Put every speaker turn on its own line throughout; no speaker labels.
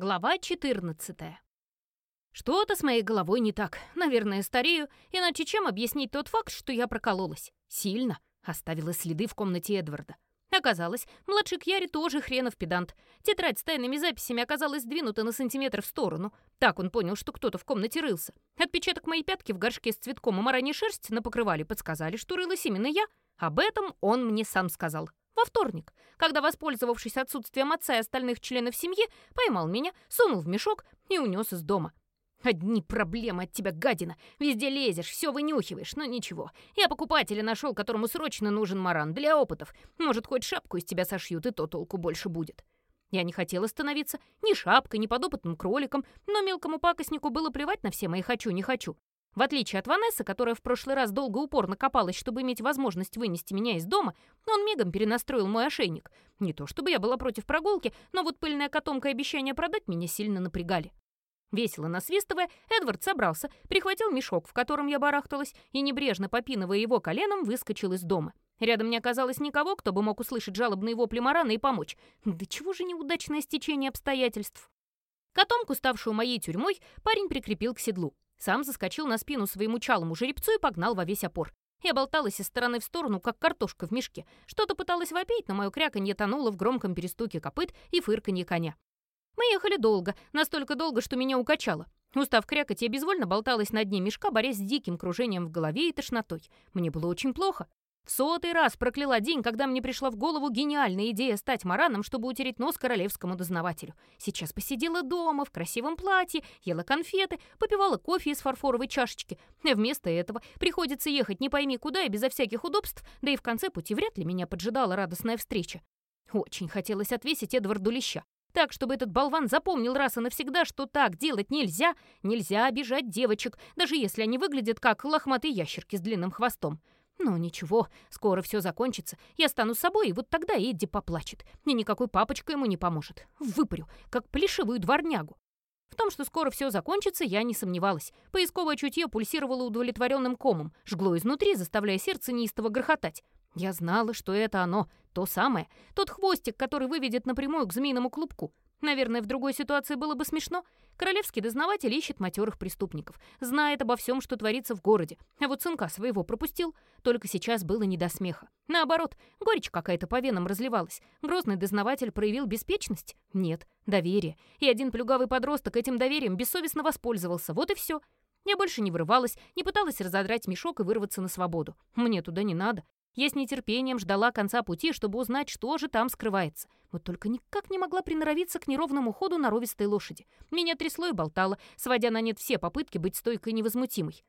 Глава 14. Что-то с моей головой не так. Наверное, старею, иначе чем объяснить тот факт, что я прокололась? Сильно. Оставила следы в комнате Эдварда. Оказалось, младший Кьяри тоже хренов педант. Тетрадь с тайными записями оказалась сдвинута на сантиметр в сторону. Так он понял, что кто-то в комнате рылся. Отпечаток моей пятки в горшке с цветком и мараньей шерсть на покрывале подсказали, что рылась именно я. Об этом он мне сам сказал. Во вторник, когда, воспользовавшись отсутствием отца и остальных членов семьи, поймал меня, сунул в мешок и унес из дома. Одни проблемы от тебя, гадина. Везде лезешь, все вынюхиваешь, но ничего. Я покупателя нашел, которому срочно нужен маран для опытов. Может, хоть шапку из тебя сошьют, и то толку больше будет. Я не хотела становиться ни шапкой, ни подопытным кроликом, но мелкому пакостнику было плевать на все мои «хочу, не хочу». В отличие от Ванессы, которая в прошлый раз долго упорно копалась, чтобы иметь возможность вынести меня из дома, он мигом перенастроил мой ошейник. Не то чтобы я была против прогулки, но вот пыльная котомка и обещание продать меня сильно напрягали. Весело насвистывая, Эдвард собрался, прихватил мешок, в котором я барахталась, и, небрежно попинывая его коленом, выскочил из дома. Рядом не оказалось никого, кто бы мог услышать жалобные вопли Марана и помочь. Да чего же неудачное стечение обстоятельств? Котомку, ставшую моей тюрьмой, парень прикрепил к седлу. Сам заскочил на спину своему чалому жеребцу и погнал во весь опор. Я болталась из стороны в сторону, как картошка в мешке. Что-то пыталась вопить, но мое кряканье тонуло в громком перестуке копыт и фырканье коня. Мы ехали долго, настолько долго, что меня укачало. Устав крякать, я безвольно болталась на дне мешка, борясь с диким кружением в голове и тошнотой. Мне было очень плохо. В сотый раз прокляла день, когда мне пришла в голову гениальная идея стать мараном, чтобы утереть нос королевскому дознавателю. Сейчас посидела дома, в красивом платье, ела конфеты, попивала кофе из фарфоровой чашечки. А вместо этого приходится ехать не пойми куда и безо всяких удобств, да и в конце пути вряд ли меня поджидала радостная встреча. Очень хотелось отвесить Эдварду леща. Так, чтобы этот болван запомнил раз и навсегда, что так делать нельзя. Нельзя обижать девочек, даже если они выглядят как лохматые ящерки с длинным хвостом. Но ничего, скоро все закончится. Я стану собой, и вот тогда Эдди поплачет. И никакой папочка ему не поможет. Выпарю, как плешивую дворнягу. В том, что скоро все закончится, я не сомневалась. Поисковое чутье пульсировало удовлетворенным комом, жгло изнутри, заставляя сердце неистово грохотать. Я знала, что это оно, то самое, тот хвостик, который выведет напрямую к змеиному клубку. Наверное, в другой ситуации было бы смешно. Королевский дознаватель ищет матерых преступников, знает обо всем, что творится в городе. А вот сынка своего пропустил. Только сейчас было не до смеха. Наоборот, горечь какая-то по венам разливалась. Грозный дознаватель проявил беспечность? Нет, доверие. И один плюгавый подросток этим доверием бессовестно воспользовался. Вот и все. Я больше не вырывалась, не пыталась разодрать мешок и вырваться на свободу. Мне туда не надо. Я с нетерпением ждала конца пути, чтобы узнать, что же там скрывается. Вот только никак не могла приноровиться к неровному ходу норовистой лошади. Меня трясло и болтало, сводя на нет все попытки быть стойкой и невозмутимой.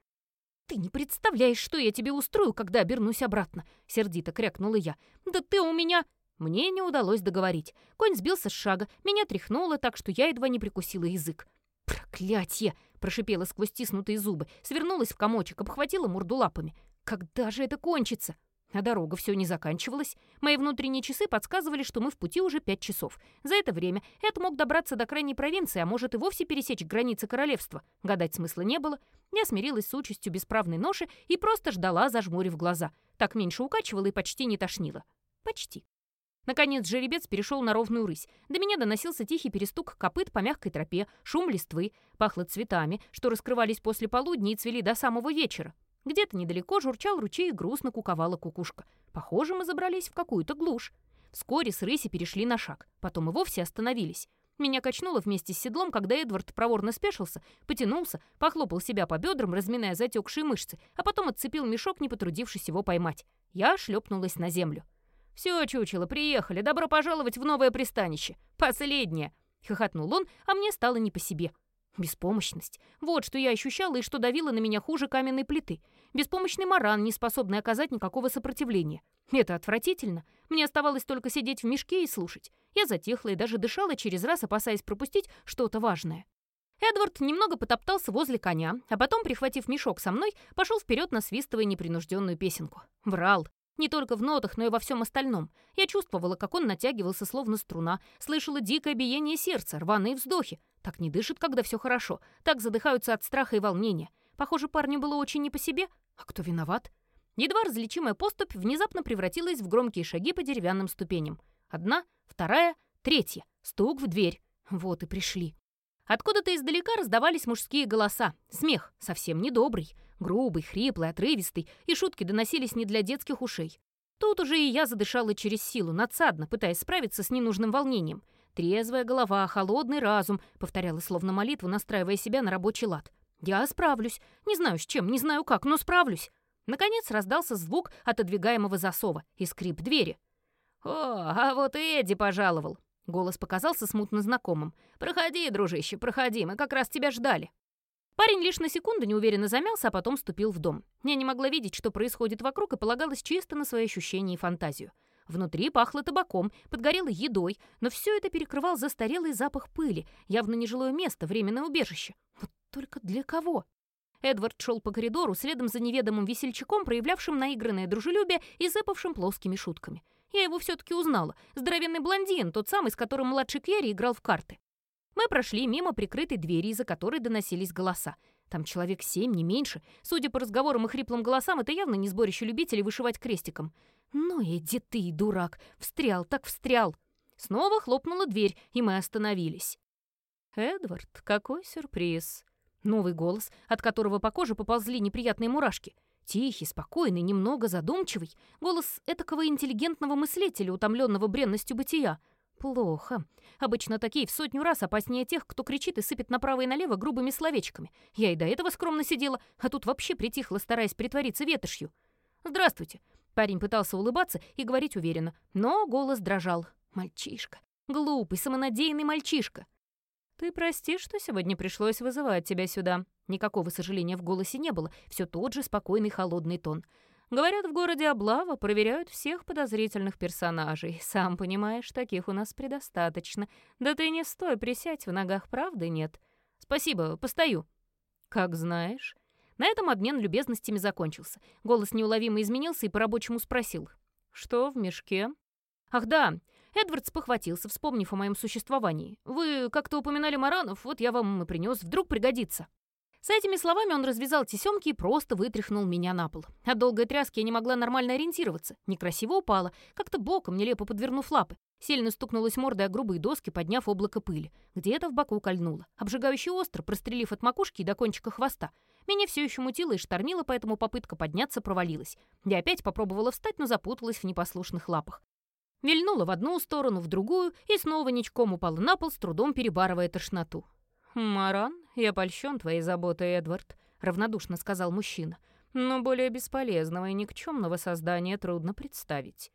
«Ты не представляешь, что я тебе устрою, когда обернусь обратно!» — сердито крякнула я. «Да ты у меня...» Мне не удалось договорить. Конь сбился с шага, меня тряхнуло так, что я едва не прикусила язык. «Проклятье!» — прошипела сквозь стиснутые зубы, свернулась в комочек, обхватила морду лапами. «Когда же это кончится?» А дорога все не заканчивалась. Мои внутренние часы подсказывали, что мы в пути уже пять часов. За это время Эд мог добраться до крайней провинции, а может и вовсе пересечь границы королевства. Гадать смысла не было. Я смирилась с участью бесправной ноши и просто ждала, зажмурив глаза. Так меньше укачивала и почти не тошнило. Почти. Наконец жеребец перешел на ровную рысь. До меня доносился тихий перестук копыт по мягкой тропе, шум листвы, пахло цветами, что раскрывались после полудня и цвели до самого вечера. Где-то недалеко журчал ручей и грустно куковала кукушка. Похоже, мы забрались в какую-то глушь. Вскоре с рыси перешли на шаг, потом и вовсе остановились. Меня качнуло вместе с седлом, когда Эдвард проворно спешился, потянулся, похлопал себя по бедрам, разминая затекшие мышцы, а потом отцепил мешок, не потрудившись его поймать. Я шлепнулась на землю. «Все, чучело, приехали. Добро пожаловать в новое пристанище. Последнее!» — хохотнул он, а мне стало не по себе. Беспомощность. Вот что я ощущала и что давило на меня хуже каменной плиты. Беспомощный маран, не способный оказать никакого сопротивления. Это отвратительно. Мне оставалось только сидеть в мешке и слушать. Я затихла и даже дышала через раз, опасаясь пропустить что-то важное. Эдвард немного потоптался возле коня, а потом, прихватив мешок со мной, пошел вперед, насвистывая непринужденную песенку. Врал. Не только в нотах, но и во всем остальном. Я чувствовала, как он натягивался, словно струна, слышала дикое биение сердца, рваные вздохи. Так не дышит, когда все хорошо, так задыхаются от страха и волнения. Похоже, парню было очень не по себе. А кто виноват? Едва различимая поступь внезапно превратилась в громкие шаги по деревянным ступеням. Одна, вторая, третья. Стук в дверь. Вот и пришли. Откуда-то издалека раздавались мужские голоса. Смех, совсем недобрый, грубый, хриплый, отрывистый, и шутки доносились не для детских ушей. Тут уже и я задышала через силу, надсадно, пытаясь справиться с ненужным волнением. «Трезвая голова, холодный разум», — повторяла словно молитву, настраивая себя на рабочий лад. «Я справлюсь. Не знаю с чем, не знаю как, но справлюсь». Наконец раздался звук отодвигаемого засова и скрип двери. «О, а вот и Эдди пожаловал!» Голос показался смутно знакомым. «Проходи, дружище, проходи, мы как раз тебя ждали». Парень лишь на секунду неуверенно замялся, а потом ступил в дом. Я не могла видеть, что происходит вокруг, и полагалась чисто на свои ощущения и фантазию. Внутри пахло табаком, подгорелой едой, но все это перекрывал застарелый запах пыли, явно нежилое место, временное убежище. Вот только для кого? Эдвард шел по коридору следом за неведомым весельчаком, проявлявшим наигранное дружелюбие и зэпавшим плоскими шутками. Я его все-таки узнала. Здоровенный блондин, тот самый, с которым младший Кьяри играл в карты. Мы прошли мимо прикрытой двери, из-за которой доносились голоса. Там человек семь, не меньше. Судя по разговорам и хриплым голосам, это явно не сборище любителей вышивать крестиком. «Ну, иди ты, дурак! Встрял, так встрял!» Снова хлопнула дверь, и мы остановились. «Эдвард, какой сюрприз!» Новый голос, от которого по коже поползли неприятные мурашки. Тихий, спокойный, немного задумчивый. Голос этакого интеллигентного мыслителя, утомленного бренностью бытия. Плохо. Обычно такие в сотню раз опаснее тех, кто кричит и сыпет направо и налево грубыми словечками. Я и до этого скромно сидела, а тут вообще притихла, стараясь притвориться ветошью. «Здравствуйте». Парень пытался улыбаться и говорить уверенно, но голос дрожал. «Мальчишка. Глупый, самонадеянный мальчишка. «Ты прости, что сегодня пришлось вызывать тебя сюда». Никакого сожаления в голосе не было, все тот же спокойный холодный тон. Говорят, в городе облава проверяют всех подозрительных персонажей. Сам понимаешь, таких у нас предостаточно. Да ты не стой, присядь, в ногах правды нет. Спасибо, постою. Как знаешь. На этом обмен любезностями закончился. Голос неуловимо изменился и по-рабочему спросил. «Что в мешке?» «Ах да, Эдвардс похватился, вспомнив о моем существовании. «Вы как-то упоминали Маранов, вот я вам и принес, вдруг пригодится». С этими словами он развязал тесемки и просто вытряхнул меня на пол. От долгой тряски я не могла нормально ориентироваться. Некрасиво упала, как-то боком, нелепо подвернув лапы. Сильно стукнулась мордой о грубые доски, подняв облако пыли. Где-то в боку кольнуло. Обжигающе остро, прострелив от макушки до кончика хвоста. Меня все еще мутило и штормило, поэтому попытка подняться провалилась. Я опять попробовала встать, но запуталась в непослушных лапах. Вильнула в одну сторону, в другую и снова ничком упала на пол, с трудом перебарывая тошноту. «Маран, я польщен твоей заботой, Эдвард», — равнодушно сказал мужчина. «Но более бесполезного и никчемного создания трудно представить».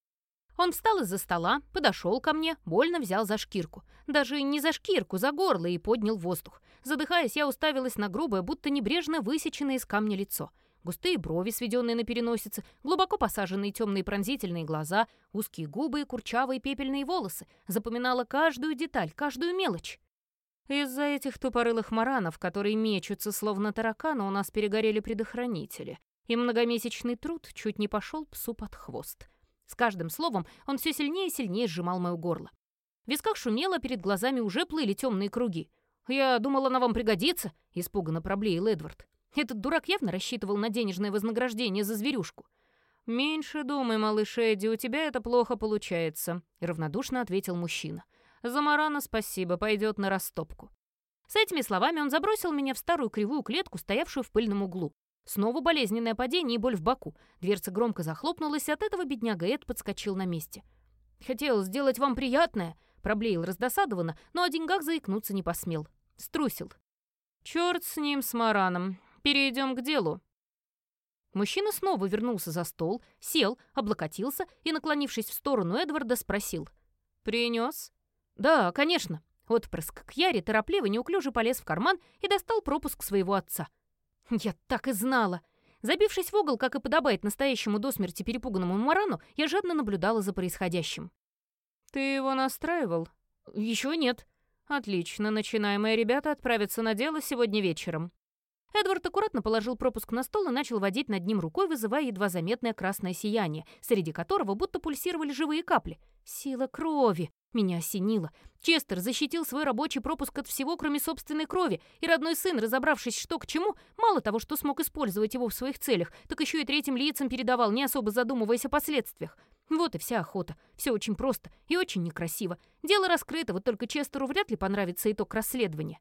Он встал из-за стола, подошел ко мне, больно взял за шкирку. Даже не за шкирку, за горло и поднял воздух. Задыхаясь, я уставилась на грубое, будто небрежно высеченное из камня лицо — Густые брови, сведенные на переносице, глубоко посаженные темные пронзительные глаза, узкие губы и курчавые пепельные волосы. Запоминала каждую деталь, каждую мелочь. Из-за этих тупорылых маранов, которые мечутся словно тараканы, у нас перегорели предохранители. И многомесячный труд чуть не пошел псу под хвост. С каждым словом он все сильнее и сильнее сжимал мое горло. В висках шумело, перед глазами уже плыли темные круги. «Я думала, она вам пригодится», — испуганно проблеял Эдвард. Этот дурак явно рассчитывал на денежное вознаграждение за зверюшку. «Меньше думай, малыш Эдди, у тебя это плохо получается», — равнодушно ответил мужчина. «За Марана спасибо, пойдет на растопку». С этими словами он забросил меня в старую кривую клетку, стоявшую в пыльном углу. Снова болезненное падение и боль в боку. Дверца громко захлопнулась, и от этого бедняга Эд подскочил на месте. «Хотел сделать вам приятное», — проблеял раздосадованно, но о деньгах заикнуться не посмел. Струсил. «Чёрт с ним, с Мараном. Перейдем к делу». Мужчина снова вернулся за стол, сел, облокотился и, наклонившись в сторону Эдварда, спросил. «Принес?» «Да, конечно». Отпрыск к Яре торопливо неуклюже полез в карман и достал пропуск своего отца. «Я так и знала!» Забившись в угол, как и подобает настоящему до смерти перепуганному Марану, я жадно наблюдала за происходящим. «Ты его настраивал?» «Еще нет». «Отлично, начинаемые ребята отправятся на дело сегодня вечером. Эдвард аккуратно положил пропуск на стол и начал водить над ним рукой, вызывая едва заметное красное сияние, среди которого будто пульсировали живые капли. Сила крови! Меня осенило. Честер защитил свой рабочий пропуск от всего, кроме собственной крови, и родной сын, разобравшись, что к чему, мало того, что смог использовать его в своих целях, так еще и третьим лицам передавал, не особо задумываясь о последствиях. Вот и вся охота. Все очень просто и очень некрасиво. Дело раскрыто, вот только Честеру вряд ли понравится итог расследования.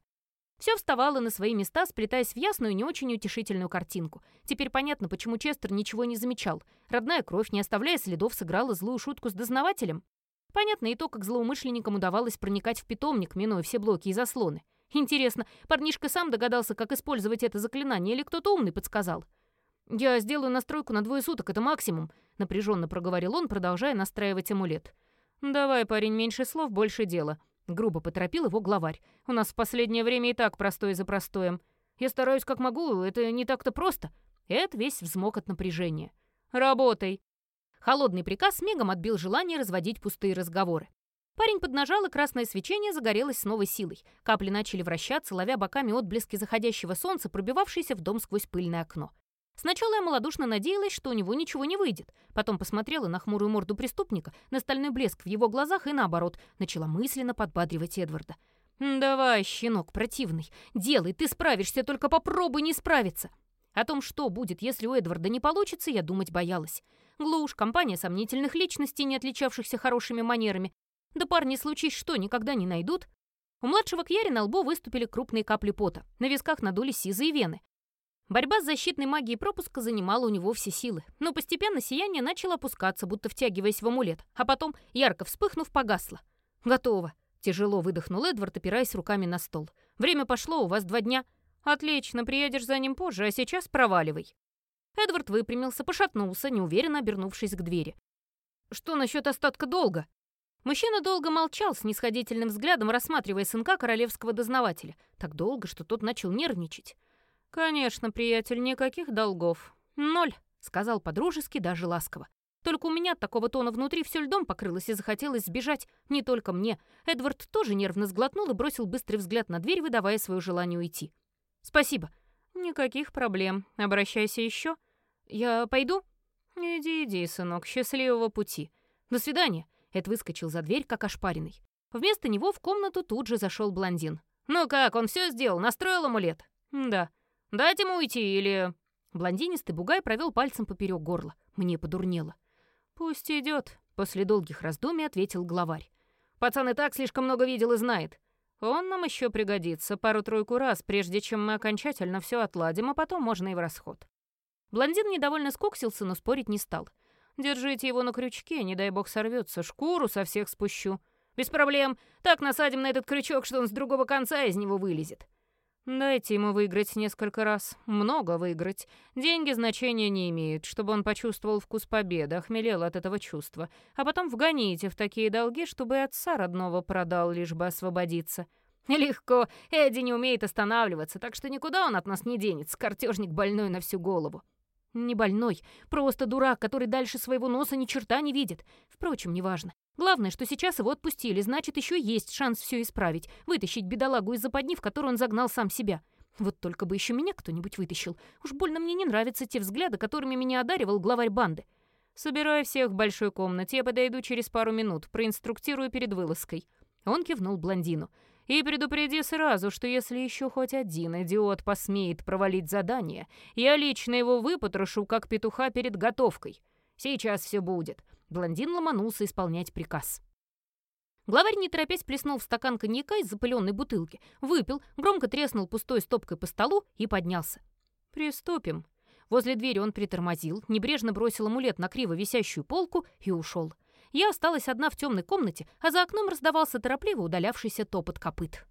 Все вставало на свои места, сплетаясь в ясную, не очень утешительную картинку. Теперь понятно, почему Честер ничего не замечал. Родная кровь, не оставляя следов, сыграла злую шутку с дознавателем. Понятно и то, как злоумышленникам удавалось проникать в питомник, минуя все блоки и заслоны. Интересно, парнишка сам догадался, как использовать это заклинание, или кто-то умный подсказал? «Я сделаю настройку на двое суток, это максимум», — напряженно проговорил он, продолжая настраивать амулет. «Давай, парень, меньше слов, больше дела», — грубо поторопил его главарь. «У нас в последнее время и так простое за простоем. Я стараюсь как могу, это не так-то просто». Эд весь взмок от напряжения. «Работай!» Холодный приказ мигом отбил желание разводить пустые разговоры. Парень поднажал, и красное свечение загорелось с новой силой. Капли начали вращаться, ловя боками отблески заходящего солнца, пробивавшиеся в дом сквозь пыльное окно. Сначала я малодушно надеялась, что у него ничего не выйдет. Потом посмотрела на хмурую морду преступника, на стальной блеск в его глазах и, наоборот, начала мысленно подбадривать Эдварда. «Давай, щенок противный, делай, ты справишься, только попробуй не справиться!» О том, что будет, если у Эдварда не получится, я думать боялась. Глушь, компания сомнительных личностей, не отличавшихся хорошими манерами. Да парни, случись что, никогда не найдут. У младшего Кьяри на лбу выступили крупные капли пота, на висках надулись сизые вены. Борьба с защитной магией пропуска занимала у него все силы, но постепенно сияние начало опускаться, будто втягиваясь в амулет, а потом, ярко вспыхнув, погасло. «Готово», — тяжело выдохнул Эдвард, опираясь руками на стол. «Время пошло, у вас два дня». «Отлично, приедешь за ним позже, а сейчас проваливай». Эдвард выпрямился, пошатнулся, неуверенно обернувшись к двери. «Что насчет остатка долга?» Мужчина долго молчал, снисходительным взглядом рассматривая сынка королевского дознавателя. Так долго, что тот начал нервничать. «Конечно, приятель, никаких долгов. Ноль», — сказал подружески, даже ласково. Только у меня от такого тона внутри все льдом покрылось и захотелось сбежать. Не только мне. Эдвард тоже нервно сглотнул и бросил быстрый взгляд на дверь, выдавая свое желание уйти. «Спасибо». «Никаких проблем. Обращайся еще. Я пойду?» «Иди, иди, сынок. Счастливого пути. До свидания». Эд выскочил за дверь, как ошпаренный. Вместо него в комнату тут же зашел блондин. «Ну как, он все сделал? Настроил амулет?» «Да». «Дать ему уйти или...» Блондинистый бугай провел пальцем поперек горла. Мне подурнело. «Пусть идет», — после долгих раздумий ответил главарь. «Пацан и так слишком много видел и знает. Он нам еще пригодится пару-тройку раз, прежде чем мы окончательно все отладим, а потом можно и в расход». Блондин недовольно скоксился, но спорить не стал. «Держите его на крючке, не дай бог сорвется, шкуру со всех спущу. Без проблем, так насадим на этот крючок, что он с другого конца из него вылезет». Дайте ему выиграть несколько раз. Много выиграть. Деньги значения не имеют, чтобы он почувствовал вкус победы, охмелел от этого чувства. А потом вгоните в такие долги, чтобы отца родного продал, лишь бы освободиться. Легко. Эдди не умеет останавливаться, так что никуда он от нас не денется. Картежник больной на всю голову. Не больной, просто дурак, который дальше своего носа ни черта не видит. Впрочем, неважно. Главное, что сейчас его отпустили, значит, еще есть шанс все исправить, вытащить бедолагу из западни, в которую он загнал сам себя. Вот только бы еще меня кто-нибудь вытащил. Уж больно мне не нравятся те взгляды, которыми меня одаривал главарь банды. Собираю всех в большой комнате, я подойду через пару минут, проинструктирую перед вылазкой». Он кивнул блондину. «И предупреди сразу, что если еще хоть один идиот посмеет провалить задание, я лично его выпотрошу, как петуха перед готовкой. Сейчас все будет. Блондин ломанулся исполнять приказ. Главарь, не торопясь, плеснул в стакан коньяка из запыленной бутылки, выпил, громко треснул пустой стопкой по столу и поднялся. «Приступим». Возле двери он притормозил, небрежно бросил амулет на криво висящую полку и ушел. Я осталась одна в темной комнате, а за окном раздавался торопливо удалявшийся топот копыт.